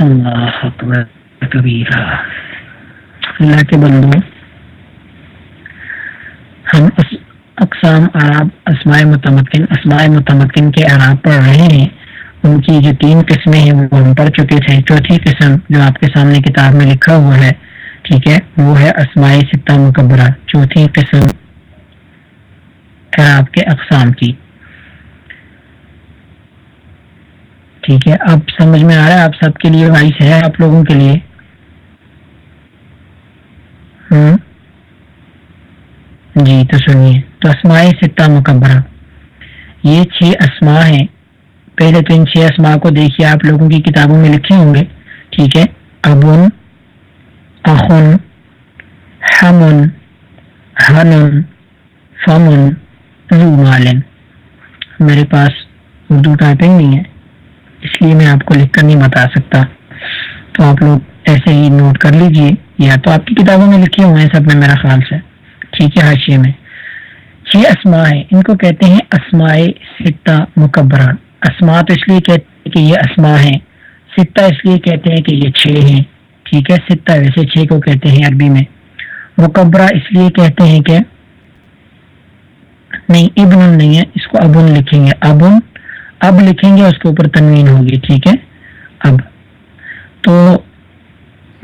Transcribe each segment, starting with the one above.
اللہ کبیرہ اللہ کے بندو ہم اقسام عراب اسماء متمکن اسماء متمکن کے عراب پڑھ رہے ہیں۔ ان کی جو تین قسمیں ہیں، وہ ہم پڑھ چکے تھے۔ چوتھی قسم جو آپ کے سامنے کتاب میں لکھا ہوا ہے، ٹھیک ہے، وہ ہے اسماعی ستہ مقبرہ چوتھی قسم عراب کے اقسام کی۔ ٹھیک ہے، اب سمجھ میں آ رہا ہے، آپ سب کے لیے وائس ہے، آپ لوگوں کے لیے۔ ہوں۔ جی تو سنیے۔ تو اسماعی ستہ مقبرہ یہ چھ اسما ہیں۔ پہلے تو ان چھ اسما کو دیکھیے، آپ لوگوں کی کتابوں میں لکھے ہوں گے۔ ٹھیک ہے۔ ابن، اخن ہمن ہنن فمن لو مالن۔ میرے پاس اردو ٹائپنگ نہیں ہے۔ اس لیے میں آپ کو لکھ کر نہیں بتا سکتا۔ تو آپ لوگ ایسے ہی نوٹ کر لیجیے، یا تو آپ کی کتابوں میں لکھے ہوئے ہیں، سب میں میرا خیال سے۔ ٹھیک ہے، حاشیے میں۔ چھ اسما ہے ان کو کہتے ہیں اسماء ستہ مکبرہ اسما تو اس لیے کہتے ہیں کہ یہ اسما ہے ستہ اس لیے کہتے ہیں کہ یہ چھ ہیں۔ ٹھیک ہے ستہ ویسے چھ کو کہتے ہیں عربی میں۔ مکبرہ اس لیے کہتے ہیں کہ نہیں، ابن نہیں ہے، اس کو ابن لکھیں گے۔ ابن اب لکھیں گے، اس کے اوپر تنوین ہوگی، ٹھیک ہے؟ اب۔ تو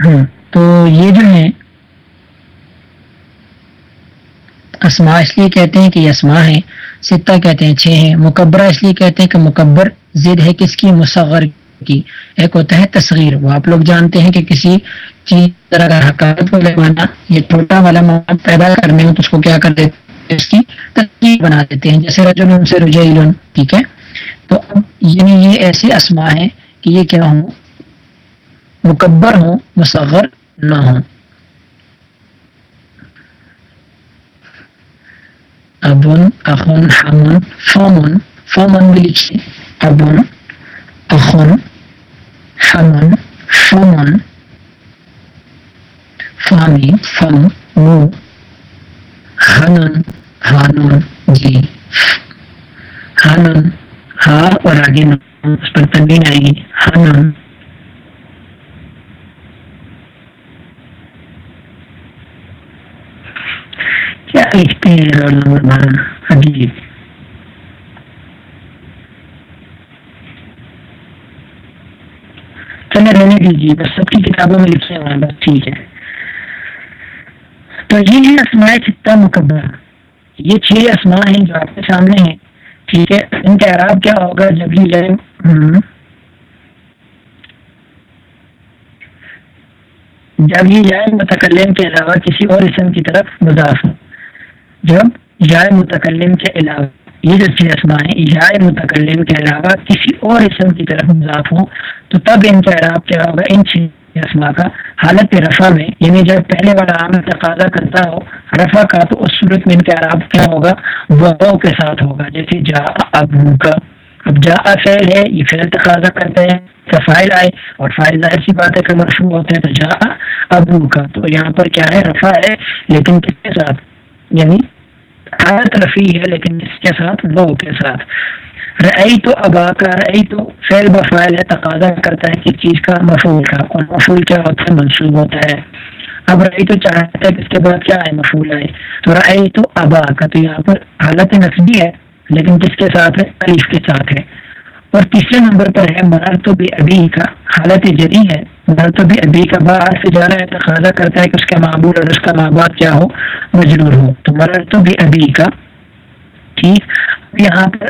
ہاں تو یہ جو ہے اسما اس لیے کہتے ہیں کہ یہ اسما ہے ستہ کہتے ہیں، چھ ہیں، مکبرہ اس لیے کہتے ہیں کہ مکبر زد ہے کس کی؟ مصغر کی۔ ایک ہوتا ہے تصغیر۔ وہ آپ لوگ جانتے ہیں کہ کسی چیز طرح کا حقاقت کو لگوانا یہ چھوٹا والا مواد پیدا کرنے ہو تو اس کو کیا کر دیتے ہیں؟ اس کی تصغیر بنا دیتے ہیں، جیسے رجل سے رجعیل، ٹھیک ہے؟ تو اب یعنی یہ ایسے اسما ہیں کہ یہ کیا ہوں؟ مکبر ہوں، مصغر نہ ہوں۔ ابن، اخن، حمن فومن فومن بھی لکھیے۔ ابن، اخن، حمن فومن فامی، فم، مو۔ ہنن ہانن جی۔ ہنن ہاں اور آگے اس پر تنوین آئے گی۔ ہاں، ہنن کیا لکھتے ہیں رول نمبر بارہ عجیب چلے، رہنے دیجیے بس سب کی کتابوں میں لکھے ہوئے ہیں، بس ٹھیک ہے۔ تو یہ ہے اسماء چھتا مقبر یہ چھ اسماء ہیں جو آپ کے سامنے ہیں۔ ٹھیک ہے، ان کا اعراب کیا ہوگا جب یہ جائے جب یہ جائے متکلم کے علاوہ کسی اور اسم کی طرف مضاف ہو۔ جب جائے متکلم کے علاوہ یہ جو چھ اسما ہیں جائے متکلم کے علاوہ کسی اور اسم کی طرف مضاف ہوں، تو تب ان کا اعراب کیا ہوگا؟ ان چھ اسما کا حالت رفع میں یعنی جب پہلے والا عام تقاضا کرتا ہو، رفع کا تو اس صورت میں ان کا اعراب کیا ہوگا؟ وہ کے ساتھ ہوگا۔ جیسے جا ابو کا۔ اب جا فعل ہے، یہ فعل تقاضا کرتا ہے کا فائل آئے اور فائل ظاہر سی بات ہے کہ مرفوع ہوتے ہیں، تو جا ابو کا۔ تو یہاں پر کیا ہے؟ رفع ہے، لیکن کس کے ساتھ؟ یعنی حالت رفیع ہے، لیکن اس کے ساتھ؟ وہ کے ساتھ۔ رعی تو ابا کا رعی تو فعل بفائل ہے تقاضا کرتا ہے کس چیز کا مفول کا اور مفول کیا ہوتا ہے منصوب ہوتا ہے. اب رعی تو چاہتا ہے کہ اس کے بعد کیا آئے مفول آئے. تو رعی تو ابا کا، تو یہاں پر حالت نصبی ہے، لیکن کس کے ساتھ ہے؟ علیف کے ساتھ ہے. اور تیسرے نمبر پر ہے، مرر تو بھی ابھی کا، حالت جدی ہے. مرر تو بھی ابھی کا، باہر سے جا رہا ہے، تقاضا کرتا ہے کہ اس کا معبول اور اس کا ماں کیا ہو؟ مجرور ہو. تو مرر تو بھی ابھی کا، ٹھیک. یہاں پر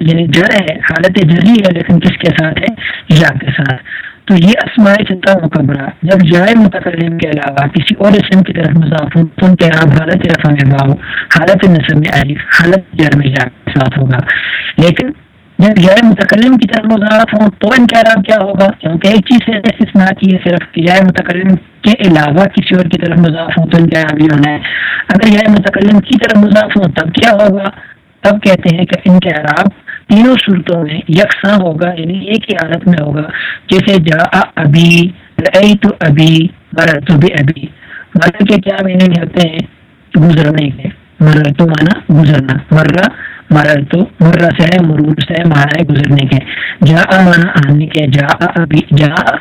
یعنی جر ہے، حالت جری ہے، لیکن کس کے ساتھ ہے؟ یا کے ساتھ۔ تو یہ اسماء چنتا مقبرہ، جب جائے متکلم کے علاوہ کسی اور اسم کی طرف مضاف ہو تو ان کے آپ حالت رفع میں باؤ حالت نصب میں علیف حالت جر میں جا کے ساتھ ہوگا۔ لیکن جب جائے متکلم کی طرف مضاف ہوں، تو ان کا عراب کیا ہوگا؟ کیونکہ ایک چیز سے استثناء کی ہے صرف کہ جائے متکلم کے علاوہ کسی اور کی طرف مضاف ہوں، تو ان کا عراب یہ ہونا ہے۔ اگر جائے متکلم کی طرف مضاف ہوں، تب کیا ہوگا؟ تب کہتے ہیں کہ ان کے عراب تینوں صورتوں میں یکساں ہوگا یعنی ایک ہی حالت میں ہوگا۔ جیسے جا ابھی رئی تو ابھی مرر تو بھی ابھی مرر کے کیا میننگ ہوتے ہیں؟ گزرنے کے۔ مرر تو مانا گزرنا۔ مرہ مرر تو مرہ سے مرور سے مانا ہے گزرنے کے۔ جا مانا آنے کے۔ جا ابھی جا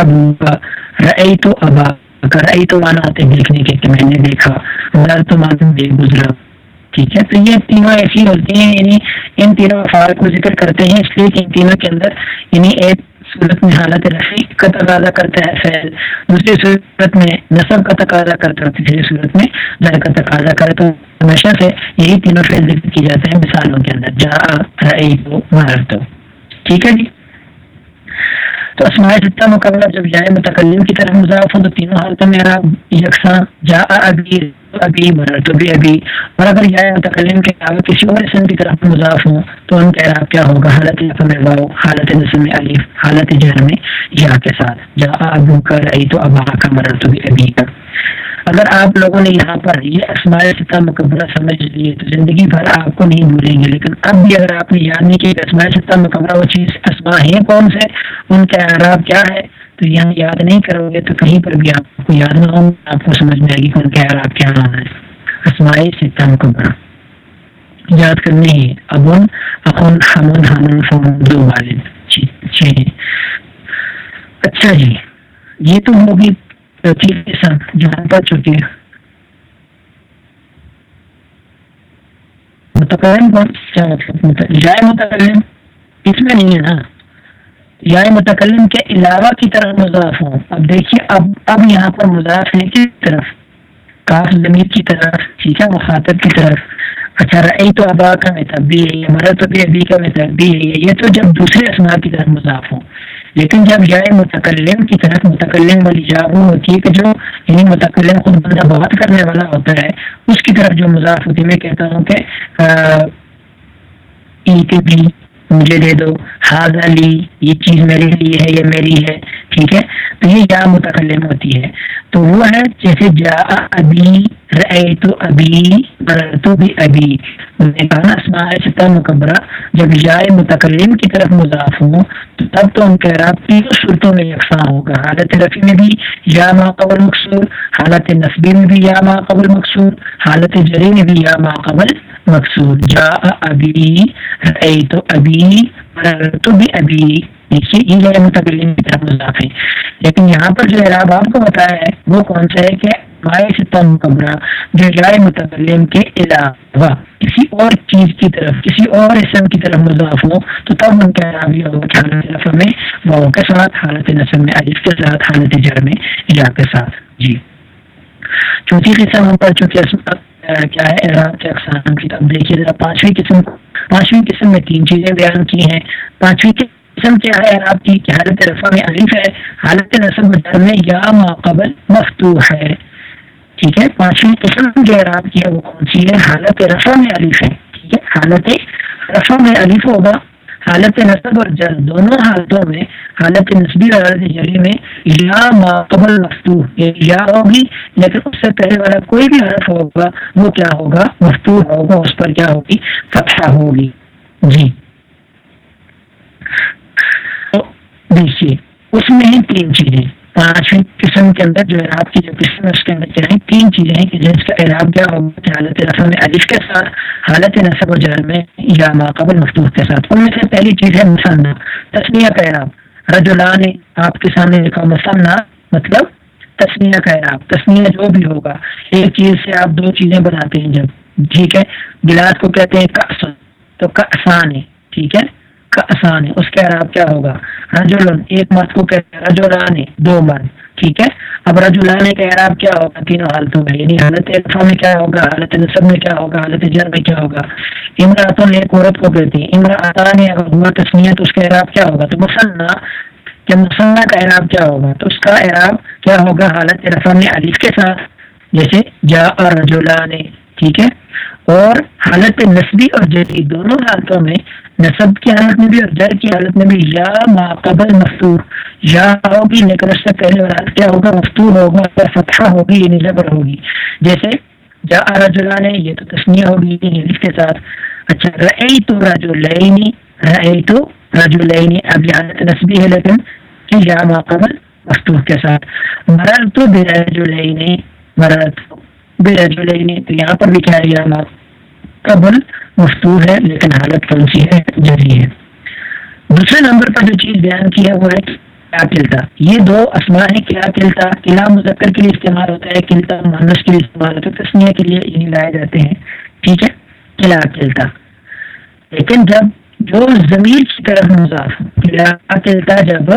ابو کا رئی تو ابا رئی تو مانا آتے دیکھنے کے کہ میں نے دیکھا۔ مر تو مانا گزرا۔ ٹھیک ہے۔ تو یہ تینوں ایسی ہوتی ہیں یعنی ان تینوں افعال کو ذکر کرتے ہیں، اس لیے کہ ان تینوں کے اندر یعنی ایک صورت میں حالت رفیع کا تقاضا کرتا ہے فیل دوسری صورت میں نصب کا تقاضا کرتا ہے، تیسری صورت میں در کا تقاضا کرتا ہے۔ ہمیشہ سے یہی تینوں فیل ذکر کی جاتے ہیں مثالوں کے اندر جا تو ٹھیک ہے جی؟ تو اسماء ستہ مقابلہ جب جائے متکلم کی طرف مضاف ہوں تو تینوں حالتوں میں یکساں جا ابھی ابھی مرر تو بھی ابھی اور اگر جائے متکلم کے علاوہ کسی اور اسم کی طرف مضاف ہوں تو ان کا اعراب کیا ہوگا؟ حالت میں واؤ حالت نسم علیف حالت جہر میں یا کے ساتھ۔ جا ابو کا رہی تو ابا کا مرر تو بھی ابھی کا اگر آپ لوگوں نے یہاں پر یہ اسماء ستہ مقبرہ سمجھ لیے تو زندگی بھر آپ کو نہیں بھولیں گے، لیکن اب بھی اگر آپ نے یاد نہیں کہ اسماء ستہ مقبرہ وہ چیز اسماء ہیں کون سے، ان کا اعراب کیا ہے، تو یہاں یاد نہیں کرو گے تو کہیں پر بھی آپ کو یاد نہ ہو آپ کو سمجھ میں آئے گی کہ ان کا اعراب کیا ہونا ہے اسماء ستہ مقبرہ۔ یاد کرنے ہی ابن، اخن، حمن حمن فون دو والد۔ اچھا جی یہ تو ہوگی جہاں پر چکی ہے متکلم کیا مطلب جائے متکلم اس میں نہیں ہے نا جائے متکلم کے علاوہ کی طرف مضاف ہوں اب دیکھیے اب اب یہاں پر مضاف ہے کس طرف کاف زمین کی طرف ٹھیک ہے مخاطب کی طرف اچھا رئی تو ابا کا میں تب بھی ہے مرد تو بھی ابھی کا میں تب بھی ہے یہ تو جب دوسرے اسما کی طرف مضاف ہوں لیکن جب جائے متکلم کی طرف، متکلم والی جا وہ ہوتی ہے کہ جو یعنی متکلم خود بندہ بات کرنے والا ہوتا ہے، اس کی طرف جو مضاف ہوتی ہے، میں کہتا ہوں کہ بھی مجھے دے دو حاض علی یہ چیز میرے لیے ہے یہ میری ہے، ٹھیک ہے؟ تو یہ یا متکلم ہوتی ہے۔ تو وہ ہے جیسے جا ابھی رئے تو ابھی تو بھی ابھی کہا اسماء سطح مقبرہ جب جائے متکلم کی طرف مضاف ہوں، تو تب تو ان کے راب تینوں صورتوں میں یکساں ہوگا۔ حالت رفیع میں بھی یا ما قبل مقصور حالت نصبی میں بھی یا ما قبل مقصور حالت جری میں بھی یا ما قبل مقصود جا ابھی رئے تو ابھی تو بھی ابھی دیکھیے مطلب یہ جو متکلم کی طرف مضاف ہے۔ لیکن یہاں پر جو اعراب آپ کو بتایا ہے، وہ کون سا ہے کہ مائع ستہ مقبرہ جو جائے متکلم کے علاوہ کسی اور چیز کی طرف، کسی اور اسم کی طرف مضاف ہو، تو تب ان کا اعراب یہ ہوگا کہ حالت نفر میں واؤ کے ساتھ، حالت نصب میں، علیف کے ساتھ، حالت جر میں یا کے ساتھ۔ جی۔ چوتھی قسم ہم پر چونکہ کیا ہے؟ اعراب کے اقسام کی۔ طرف دیکھیے، ذرا پانچویں قسم پانچویں قسم میں تین چیزیں بیان کی ہیں۔ پانچویں قسم کیا ہے؟ آپ کی کہ حالت رفع میں علیف ہے، حالت نصب در میں یا ماقبل مفتوح ہے۔ ٹھیک ہے؟ پانچویں قسم جو اعراب کی ہے وہ کون سی ہے؟ حالت رفع میں علیف ہے۔ ٹھیک ہے؟ حالت رفع میں علیف ہوگا۔ حالت نصب اور جل دونوں حالتوں میں، حالت نصبی اور حالت جلی میں یا ماقبل مفتوح یعنی یا ہوگی، لیکن اس سے پہلے والا کوئی بھی حرف ہوگا، وہ کیا ہوگا؟ مفتوح ہوگا، اس پر کیا ہوگی؟ فتح ہوگی۔ جی۔ دیکھیے، اس میں ہیں تین چیزیں۔ پانچویں قسم کے اندر جو اعراب کی جو قسم ہے، اس کے اندر کیا ہے تین چیزیں ہیں کہ جس کا اعراب کیا ہوگا کہ حالت رفع میں علیف کے ساتھ حالت نصب و جہر میں یا ماقبل مفتوح کے ساتھ۔ ان میں سے پہلی چیز ہے مسنہ تسمیہ کا اعراب۔ رجولان آپ کے سامنے لکھا مسنہ مطلب تسمیہ کا اعراب۔ تسمیہ جو بھی ہوگا، ایک چیز سے آپ دو چیزیں بناتے ہیں جب، ٹھیک ہے؟ گلاس کو کہتے ہیں کسن تو کا آسان ہے، ٹھیک ہے؟ کا آسان ہے، اس کے اعراب کیا ہوگا؟ رجولن ایک مرد کو کہتے ہیں رجولان دو مرد ٹھیک ہے؟ اب رجولان کا اعراب کیا ہوگا؟ تینوں حالتوں میں یعنی حالت الفا میں کیا ہوگا؟ حالت نصب میں کیا ہوگا؟ حالت جر میں کیا ہوگا؟ امراطن ایک عورت کو کہتے ہیں امراطان اگر ہوا تسمیہ تو اس کا اعراب کیا ہوگا؟ تو مسنہ جب مسنہ کا اعراب کیا ہوگا، تو اس کا اعراب کیا ہوگا؟ حالت رفع میں علیف کے ساتھ، جیسے جا اور رجولان ٹھیک ہے؟ اور حالت نصبی اور جدید، دونوں حالتوں میں نصب کی حالت میں بھی اور جر کی حالت میں بھی، یا ماقبل مفتور۔ یا ہوگی لیکن اس سے پہلے والا کیا ہوگا؟ مفتور ہوگا، یا فتح ہوگی یعنی زبر ہوگی۔ جیسے، جا رجولان ہے یہ تو تسمیہ ہوگی یعنی لکھ کے ساتھ۔ اچھا رئی تو رجولینی رئی تو رجولینی اب یہ حالت نصبی ہے لیکن کہ یا ماقبل مفتور کے ساتھ۔ مرل تو بے رجولینی مرل تو بے رجولینی تو یہاں پر بھی کیا ہے؟ یا قبل مفتور ہے، لیکن حالت کون سی ہے جری ہے۔ دوسرے نمبر پر جو چیز بیان کی ہے وہ ہے، کیا کلتا؟ یہ دو اسما ہیں، کیا کلتا؟ قلعہ مذکر کے لیے استعمال ہوتا ہے، کلتا مانس کے لیے استعمال ہوتا ہے، تسمیہ کے لیے یہی لائے جاتے ہیں۔ ٹھیک ہے؟ قلعہ کلتا۔ لیکن جب جو ضمیر کی طرف مضاف ہوں قلعہ کلتا جب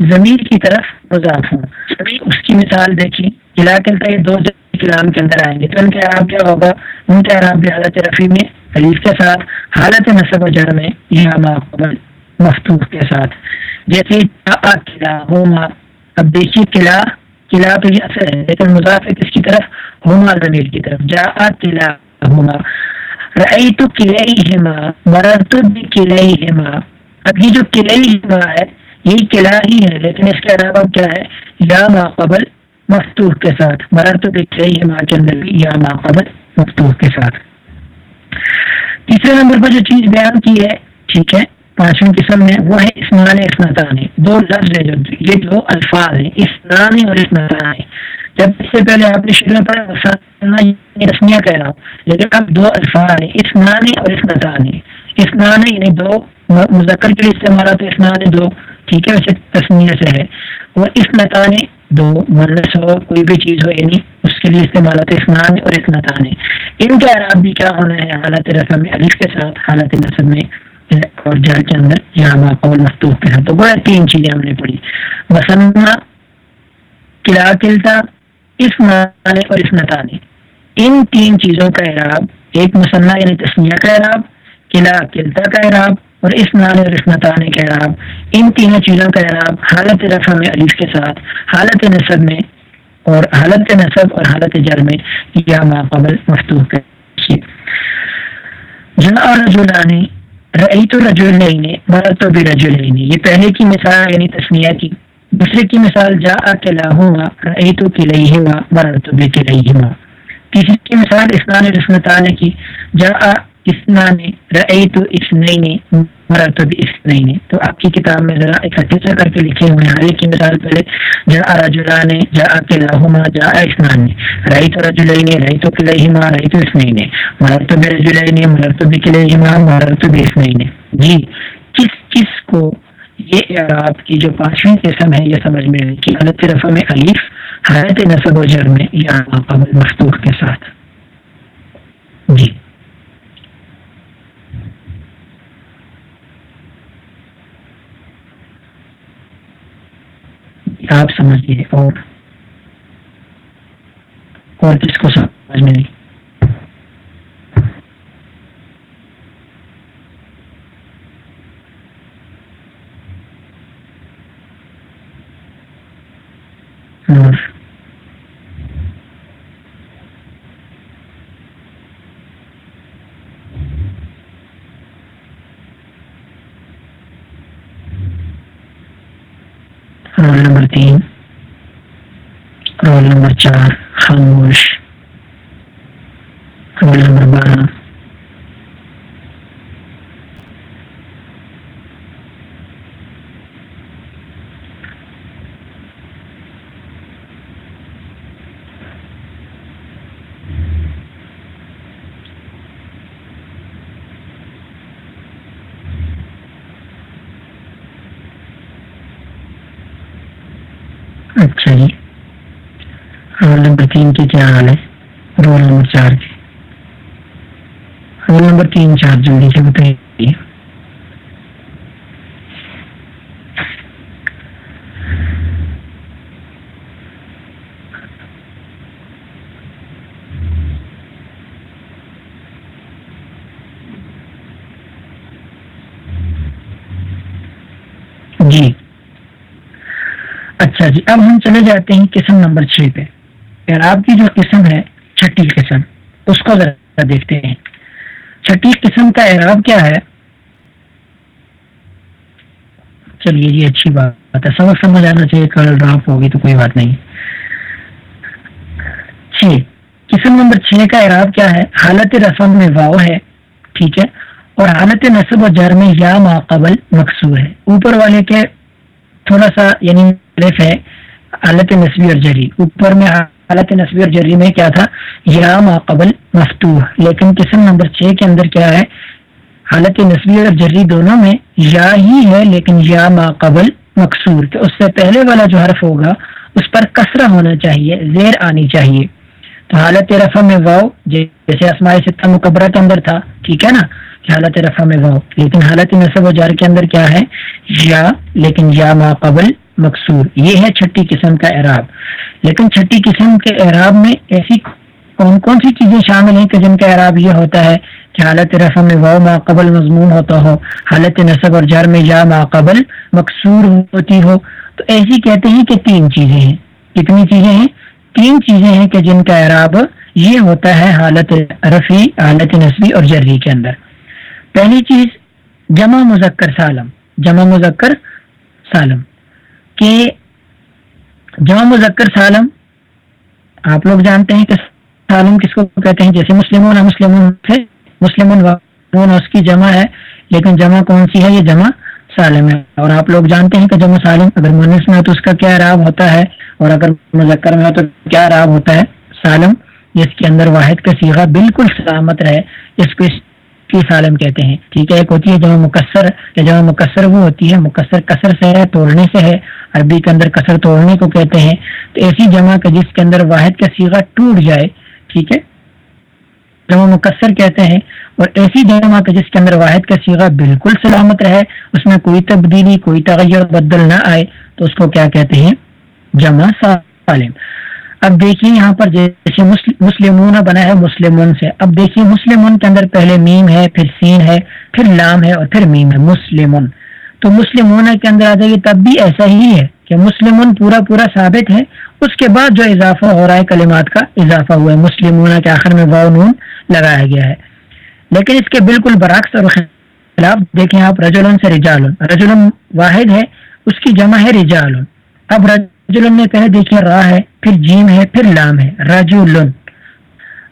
ضمیر کی طرف مضاف ہوں اس کی مثال دیکھیں۔ قلعہ کلتا یہ دو کلام کے اندر آئیں گے۔ تو ان کے عراب کیا ہوگا؟ ان کے عراب بھی حالت رفیع میں حلیف کے ساتھ، حالت نصب و جڑ میں یا ماقبل مفتوح کے ساتھ۔ جیسے قلعہ، ہوما، اب دیکھیے قلعہ قلعہ تو یہ اثر ہے، لیکن مضاف ہے کس کی طرف؟ ہوما ضمیر کی طرف۔ جا قلعہ، ہوما۔ رئی تو قلعی ہما مرر تو بھی قلعی ہما اب یہ جو قلعی ہما ہے، یہی قلعہ ہی ہے، لیکن اس کے علاوہ کیا ہے؟ یا ماقبل مفتوح کے ساتھ۔ مرر تو بھی قلعی ہما کے اندر بھی یا ماقبل مفتوح کے ساتھ۔ تیسرے نمبر پر جو چیز بیان کی ہے، ٹھیک ہے، پانچویں قسم میں وہ ہے اسنان اسنتان۔ دو لفظ ہے جو، یہ دو الفاظ ہیں، اسنان اور اسنتان۔ جب اس سے پہلے آپ نے شروع میں پڑھا رسمیہ کہہ رہا ہوں۔ لیکن اب دو الفاظ ہیں، اسنان اور اسنتان۔ اسنان یعنی دو، مذکر کے لیے استعمال ہوتے اسنان دو۔ ٹھیک ہے، ویسے تسمیہ سے ہے۔ وہ اسنتان دو مرس ہو کوئی بھی چیز ہو یعنی اس کے لیے استعمال ہوتے اسنان اور اسنتان ان کا عراب بھی کیا ہونا ہے؟ حالت رسم میں علیف کے ساتھ، حالت نصب میں اور جال کے اندر یہاں قول مفتوح کے ساتھ۔ تو گویا تین چیزیں ہم نے پڑھی۔ وسننا قلعہ قلتا اس اور اسنتانی ان تین چیزوں کا اعراب، ایک مصنع یعنی تسمیہ کا اعراب قلعہ قلتا کا اعراب اور اس نانے اور اس کا اعراب ان تینوں چیزوں کا اعراب حالت رفع میں علیف کے ساتھ، حالت نصب میں اور حالت نصب اور حالت جر میں یا ماقبل مفتوح کر جنا رجولانی رئی تو رجول نہیں مرا تو بھی رجول نہیں یہ پہلے کی مثال یعنی تسمیہ کی۔ دوسرے کی مثال جا کے لاہوں رئی تو کی لئی ہوا مرا تو بھی کے لئی ہوا تیسری کی مثال، اسنان رسمتان کی۔ جا اسنان رئی تو اس نئی نے مرا تو بھی نے تو آپ کی کتاب میں ذرا اکٹھے سے کر کے لکھے ہوئے ہیں۔ ہر ایک مثال پہلے جا رجولہ نے جا کے لاہما جا اسنان نے رئی تو رجولئی نے رئی تو کلئی ہما رئی تو اس نے مرر تو بھی رجولئی نے مرر تو بھی کلئی ہما مرر تو بھی اس نے جی کس کس کو یہ اعراب کی جو پانچویں قسم ہے، یہ سمجھ میں آئی کہ غلط رفع میں علیف حیرت نصب و جر میں یا قبل مفتوح کے ساتھ۔ جی۔ آپ سمجھیے اور اور کس کو سمجھ میں نہیں؟ رول نمبر تین رول نمبر چار خاموش رول نمبر بارہ اچھا جی رول نمبر تین کے کیا حال ہے؟ رول نمبر چار کے۔ رول نمبر تین چار جلدی سے بتائیے جی اچھا جی اب ہم چلے جاتے ہیں قسم نمبر چھ پہ۔ اعراب کی جو قسم ہے چھٹی قسم، اس کو ذرا دیکھتے ہیں۔ چھٹی قسم کا اعراب کیا ہے؟ چلیے جی اچھی بات ہے۔ سبق سمجھ آنا چاہیے، کل ڈراپ ہوگی تو کوئی بات نہیں۔ چھ، قسم نمبر چھ کا اعراب کیا ہے؟ حالت رسم میں واؤ ہے، ٹھیک ہے۔ اور حالت نصب و جر میں یا ماقبل مقصور ہے۔ اوپر والے کے تھوڑا سا یعنی ہے، حالت نصبی اور جری۔ اوپر میں حالت نصبی اور جری میں کیا تھا؟ یا ماقبل مفتوح۔ لیکن قسم نمبر چھ کے اندر کیا ہے؟ حالت نسبی اور جری دونوں میں یا ہی ہے، لیکن یا ما قبل مقصور۔ کہ اس سے پہلے والا جو حرف ہوگا، اس پر کسرہ ہونا چاہیے، زیر آنی چاہیے۔ تو حالت رفع میں واؤ جیسے اسماء ستہ مقبرہ کے اندر تھا، ٹھیک ہے نا؟ کہ حالت رفع میں واؤ لیکن حالت نصب و جار کے اندر کیا ہے؟ یا، لیکن یا ما قبل مقصور۔ یہ ہے چھٹی قسم کا اعراب۔ لیکن چھٹی قسم کے اعراب میں ایسی کون کون سی چیزیں شامل ہیں کہ جن کا اعراب یہ ہوتا ہے کہ حالت رفع میں واؤ ما قبل مضمون ہوتا ہو، حالت نصب اور جار میں یا ما قبل مقصور ہوتی ہو۔ تو ایسی کہتے ہیں کہ تین چیزیں ہیں۔ کتنی چیزیں ہیں؟ تین چیزیں ہیں کہ جن کا اعراب یہ ہوتا ہے حالت رفیع حالت نصبی اور جری کے اندر۔ پہلی چیز، جمع مذکر سالم۔ جمع مذکر سالم۔ کہ جمع مذکر سالم، آپ لوگ جانتے ہیں کہ سالم کس کو کہتے ہیں؟ جیسے مسلمون مسلمون تھے، مسلمون اس کی جمع ہے، لیکن جمع کون سی ہے؟ یہ جمع سالم ہے۔ اور آپ لوگ جانتے ہیں کہ جمع سالم اگر منس میں تو اس کا کیا راب ہوتا ہے؟ اور اگر مذکر میں ہو تو کیا راب ہوتا ہے؟ سالم جس کے اندر واحد کا سیگا بالکل سلامت رہے، اس کو کی سالم کہتے ہیں۔ ٹھیک ہے، ایک ہوتی ہے جمع مکسر یا جمع مکسر وہ ہوتی ہے، مکسر کثر سے ہے، توڑنے سے ہے۔ عربی کے اندر کثر توڑنے کو کہتے ہیں۔ تو ایسی جمع کا جس کے اندر واحد کا سیگا ٹوٹ جائے، ٹھیک ہے۔ جمع مکسر کہتے ہیں۔ اور ایسی جمع کا جس کے اندر واحد کا سیگا بالکل سلامت رہے، اس میں کوئی تبدیلی، کوئی تغیر، بدل نہ آئے، تو اس کو کیا کہتے ہیں؟ جمع سالم۔ اب دیکھیے یہاں پر جیسے مسلمون بنا ہے مسلمون سے۔ اب دیکھیے مسلمون کے اندر پہلے میم ہے، پھر سین ہے، پھر لام ہے اور پھر میم ہے۔ مسلمون۔ تو مسلمون کے اندر آ جائیے تب بھی ایسا ہی ہے کہ مسلمون پورا پورا ثابت ہے۔ اس کے بعد جو اضافہ ہو رہا ہے، کلمات کا اضافہ ہوا ہے۔ مسلمون کے آخر میں واؤ نون لگایا گیا ہے۔ لیکن اس کے بالکل برعکس اور خلاف دیکھیں آپ رجولن سے رجالن۔ رجولن واحد ہے، اس کی جمع ہے رجالن۔ اب رج رجولن میں پہلے دیکھیے را ہے، پھر جیم ہے، پھر لام ہے رجولن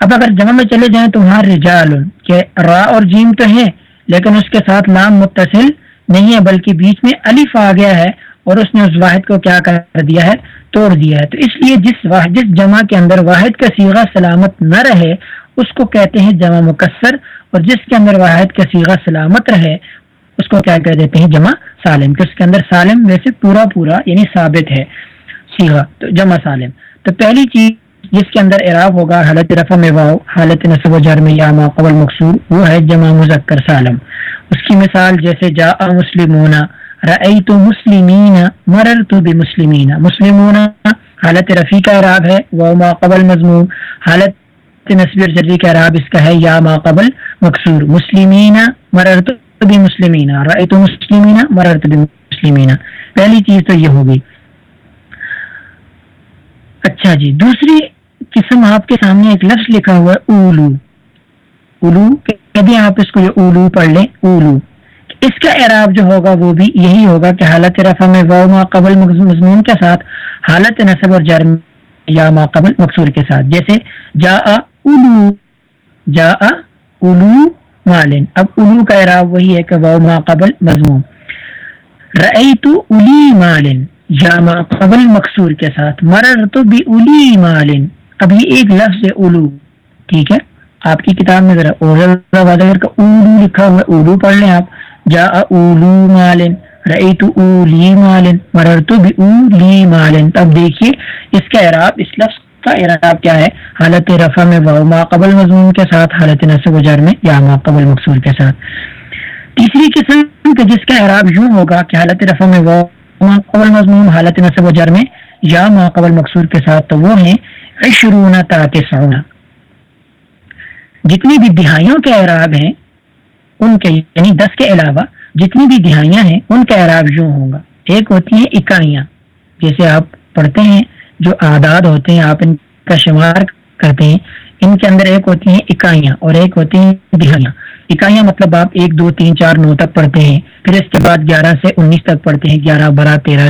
اب اگر جمع میں چلے جائیں تو وہاں رجالن کہ را اور جیم تو ہے لیکن اس کے ساتھ لام متصل نہیں ہے، بلکہ بیچ میں الف آ گیا ہے اور اس نے اس واحد کو کیا کر دیا ہے؟ توڑ دیا ہے۔ تو اس لیے جس واحد، جس جمع کے اندر واحد کا سیغہ سلامت نہ رہے، اس کو کہتے ہیں جمع مکسر، اور جس کے اندر واحد کا سیغہ سلامت رہے، اس کو کیا کہہ دیتے ہیں؟ جمع سالم۔ کہ اس کے اندر سالم ویسے پورا پورا یعنی ثابت ہے۔ سیغہ تو جمع سالم۔ تو پہلی چیز جس کے اندر اعراب ہوگا، حالت رفع میں واؤ، حالت نصب و جرم یا ما قبل مقصور وہ ہے جمع مذکر سالم۔ اس کی مثال جیسے جا مسلمون، رأیت مسلمین، مررت بمسلمین۔ مسلمون، حالت رفیع کا اعراب ہے وہ ما قبل مضمون۔ حالت نصبی جری کا اعراب اس کا ہے، یا ما قبل مقصور مسلمین، مررت بمسلمین۔ رأیت مسلمین، مررت بمسلمین۔ پہلی چیز تو یہ ہوگی۔ اچھا جی دوسری قسم آپ کے سامنے ایک لفظ لکھا ہوا ہے، اولو۔ اولو کہتے ہیں آپ اس کو یہ اولو پڑھ لیں، اولو۔ اس کا اعراب جو ہوگا وہ بھی یہی ہوگا کہ حالت رفع میں وہ ما قبل مضمون کے ساتھ، حالت نصب اور جرم یا ما قبل مقصور کے ساتھ۔ جیسے جا اولو جا اولو مالن۔ اب اولو کا اعراب وہی ہے کہ وہ ما قبل مضمون۔ رأیت اولی مالن۔ یا ما قبل مقصور کے ساتھ، مرر تو بھی اولی مالن۔ اب یہ ایک لفظ ہے اولو۔ ٹھیک ہے؟ آپ کی کتاب میں ذرا اولو لکھا ہوا ہے۔ اولو پڑھ لیں آپ۔ جا اولو مالن۔ رأیت اولی مالن۔ مررت بی اولی مالن۔ تب دیکھیے، اس کا اعراب، اس لفظ کا اعراب کیا ہے؟ حالت رفع میں واو ما قبل مضمون کے ساتھ، حالت نصب و جر میں یا ما قبل مقصور کے ساتھ۔ تیسری قسم کے جس کا اعراب یوں ہوگا کہ حالت رفع میں واو قبل مضمون حالت نصب و جر میں یا ما قبل مقصور کے ساتھ تو وہ ہیں، عشرون تاتسعون جتنی بھی دہائیوں کے اعراب ہیں، ان کے یعنی دس کے علاوہ، جتنی بھی دہائیاں ہیں، ان کا اعراب یوں ہوگا ایک ہوتی ہیں اکائیاں۔ جیسے آپ پڑھتے ہیں، جو آداد ہوتے ہیں، آپ ان کا شمار کرتے ہیں، ان کے اندر ایک ہوتی ہیں اکائیاں اور ایک ہوتی ہیں دہائیاں۔ اکائیاں مطلب آپ ایک، دو، تین، چار، نو تک پڑھتے ہیں، پھر اس کے بعد گیارہ سے انیس تک پڑھتے ہیں، گیارہ، بارہ، تیرہ،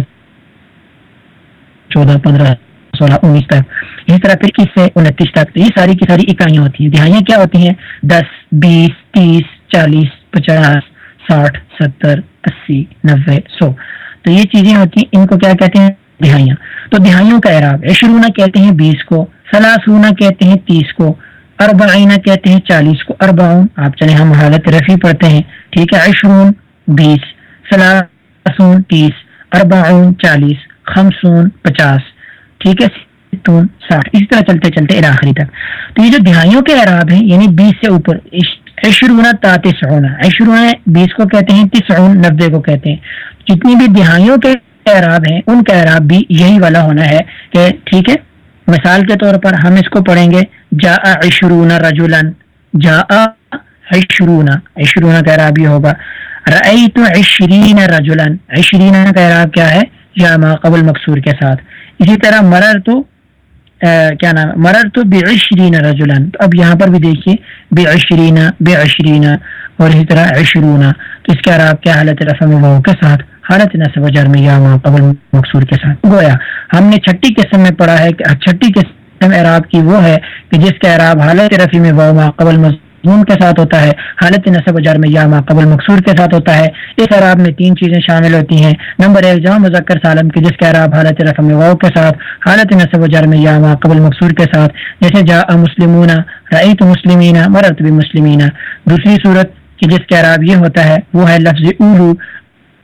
چودہ، پندرہ، سولہ، انیس تک۔ اسی طرح پھر اکیس سے انتیس تک؟ یہ ساری کی ساری اکائیاں ہوتی ہیں۔ دہائیاں کیا ہوتی ہیں؟ دس، بیس، تیس، چالیس، پچاس، ساٹھ، ستر، اسی نبے سو۔ تو یہ چیزیں ہوتی ہیں۔ ان کو کیا کہتے ہیں؟ دہائیاں۔ تو دہائیوں کا اعراب عشرونا کہتے ہیں بیس کو سلاسونا کہتے ہیں تیس کو۔ اربعین کہتے ہیں، چالیس کو اربعون، آپ چلے ہم حالت رفی پڑھتے ہیں۔ ٹھیک ہے، عشرون، بیس سلاسون تیس، اربعون، چالیس، خمسون، پچاس، ٹھیک ہے، ستون، ساٹھ۔ اسی طرح چلتے چلتے آخری تک۔ تو یہ جو دہائیوں کے اعراب ہیں یعنی بیس سے اوپر عشرون تاتسعون عشرون، بیس کو کہتے ہیں، تسعون نبے کو کہتے ہیں۔ جتنی بھی دہائیوں کے اعراب ہیں، ان کا اعراب بھی یہی والا ہونا ہے کہ ٹھیک ہے مثال کے طور پر ہم اس کو پڑھیں گے جا عشرون رجولن جا عشرون عشرون کا اعراب یہ ہوگا، رأیت عشرین رجولن عشرین کا اعراب کیا ہے؟ یا ما قبل مقصور کے ساتھ۔ اسی طرح مرر تو کیا نام ہے؟ مرر تو بے عشرین رجولن اب یہاں پر بھی دیکھیے بے عشرین بے عشرین اور اسی طرح عشرون۔ تو اس کے عراب کیا حالت رسم کے ساتھ؟ حالت نصب جر میں یا قبل مقصور کے ساتھ گویا، ہم نے چھٹی قسم میں پڑھا ہے کہ چھٹی قسم اعراب کی وہ ہے کہ جس کا اعراب حالت رفیع میں وہ قبل مضمون کے ساتھ ہوتا ہے، حالت نصب جر میں یا قبل مقصور کے ساتھ ہوتا ہے۔ اس اعراب میں تین چیزیں شامل ہوتی ہیں۔ نمبر ایک جمع مذکر سالم کی جس کا اعراب حالت رفم واؤ کے ساتھ، حالت نصب جر میں یا قبل مقصور کے ساتھ، جیسے جا مسلمون رعیت مسلمین مرت بھی دوسری صورت کہ جس کا اعراب یہ ہوتا ہے، وہ ہے لفظ اولو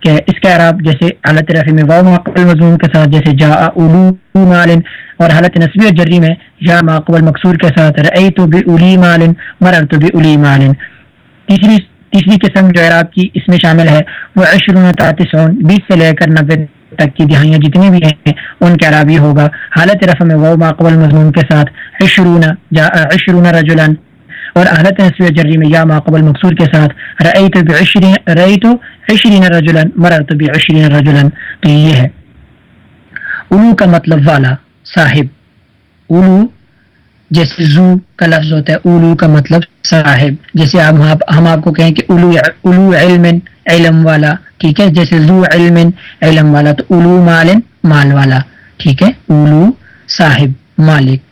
کہ اس کا عراب جیسے حالت رفی میں واؤ مقبل مضمون کے ساتھ جیسے جا اولو مالن اور حالت نصبی اور جری میں جا مقبل مقصور کے ساتھ رئی تو بھی الی مالن مرر تو بھی الی مالن۔ تیسری تیسری قسم جو عراب کی اس میں شامل ہے، وہ عشرون تعتسون بیس سے لے کر نبے تک کی دہائیاں جتنی بھی ہیں، ان کے عراب یہ ہوگا۔ حالت رفع میں واؤ مقبل مضمون کے ساتھ عشرون جا عشرون رجلن اور احلت نصف جری میں یا ماقبل مقصور کے ساتھ رئی تو رئی تو عشرین رجولن مرر تو بھی عشرین رجولن تو یہ ہے۔ الو کا مطلب والا صاحب۔ الو جیسے زو کا لفظ ہوتا ہے الو کا مطلب صاحب۔ جیسے ہم آپ کو کہیں کہ الو الو علم علم والا، ٹھیک ہے؟ جیسے زو علم علم والا، تو الو مال مال والا، ٹھیک ہے؟ الو صاحب، مالک۔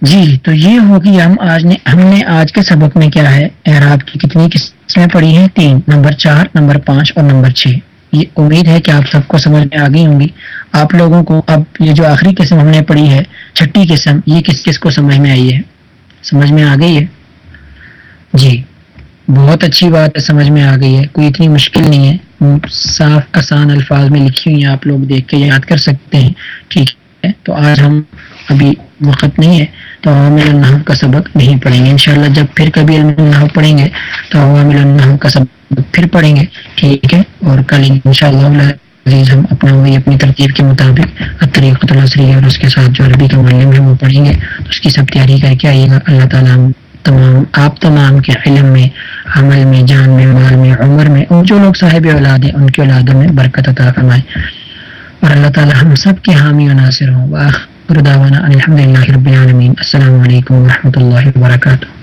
جی تو یہ ہوگی ہم آج نے ہم نے آج کے سبق میں کیا ہے؟ اعراب کی کتنی قسمیں پڑھی ہیں؟ تین، نمبر چار، نمبر پانچ اور نمبر چھ۔ یہ امید ہے کہ آپ سب کو سمجھ میں آ گئی ہوں گی۔ آپ لوگوں کو اب یہ جو آخری قسم ہم نے پڑھی ہے، چھٹی قسم، یہ کس کس کو سمجھ میں آئی ہے؟ سمجھ میں آ گئی ہے؟ جی بہت اچھی بات ہے، سمجھ میں آ گئی ہے۔ کوئی اتنی مشکل نہیں ہے۔ صاف آسان الفاظ میں لکھی ہوئی ہیں، آپ لوگ دیکھ کے یاد کر سکتے ہیں۔ ٹھیک ہے، تو آج ہم ابھی وقت نہیں ہے۔ تو عوامل النحو کا سبق نہیں پڑھیں گے۔ انشاءاللہ جب پھر کبھی علم النحو پڑھیں گے تو عوامل النحو کا سبق پھر پڑھیں گے۔ ٹھیک ہے۔ اور کل انشاءاللہ عزیز ہم اپنا وہی اپنی ترتیب کے مطابق طریقۃ السری اور اس کے ساتھ جو عربی کا معلم ہے وہ پڑھیں گے۔ اس کی سب تیاری کر کے آئیے گا۔ اللہ تعالیٰ تمام، آپ تمام کے علم میں، عمل میں، جان میں، مال میں، عمر میں، اور جو لوگ صاحب اولاد ہیں، ان کی اولادوں میں برکت عطا فرمائے۔ اور اللہ تعالیٰ ہم سب کے حامی و ناصر ہوں۔ الحمد للہ رب العالمین. السلام علیکم و رحمۃ اللہ وبرکاتہ.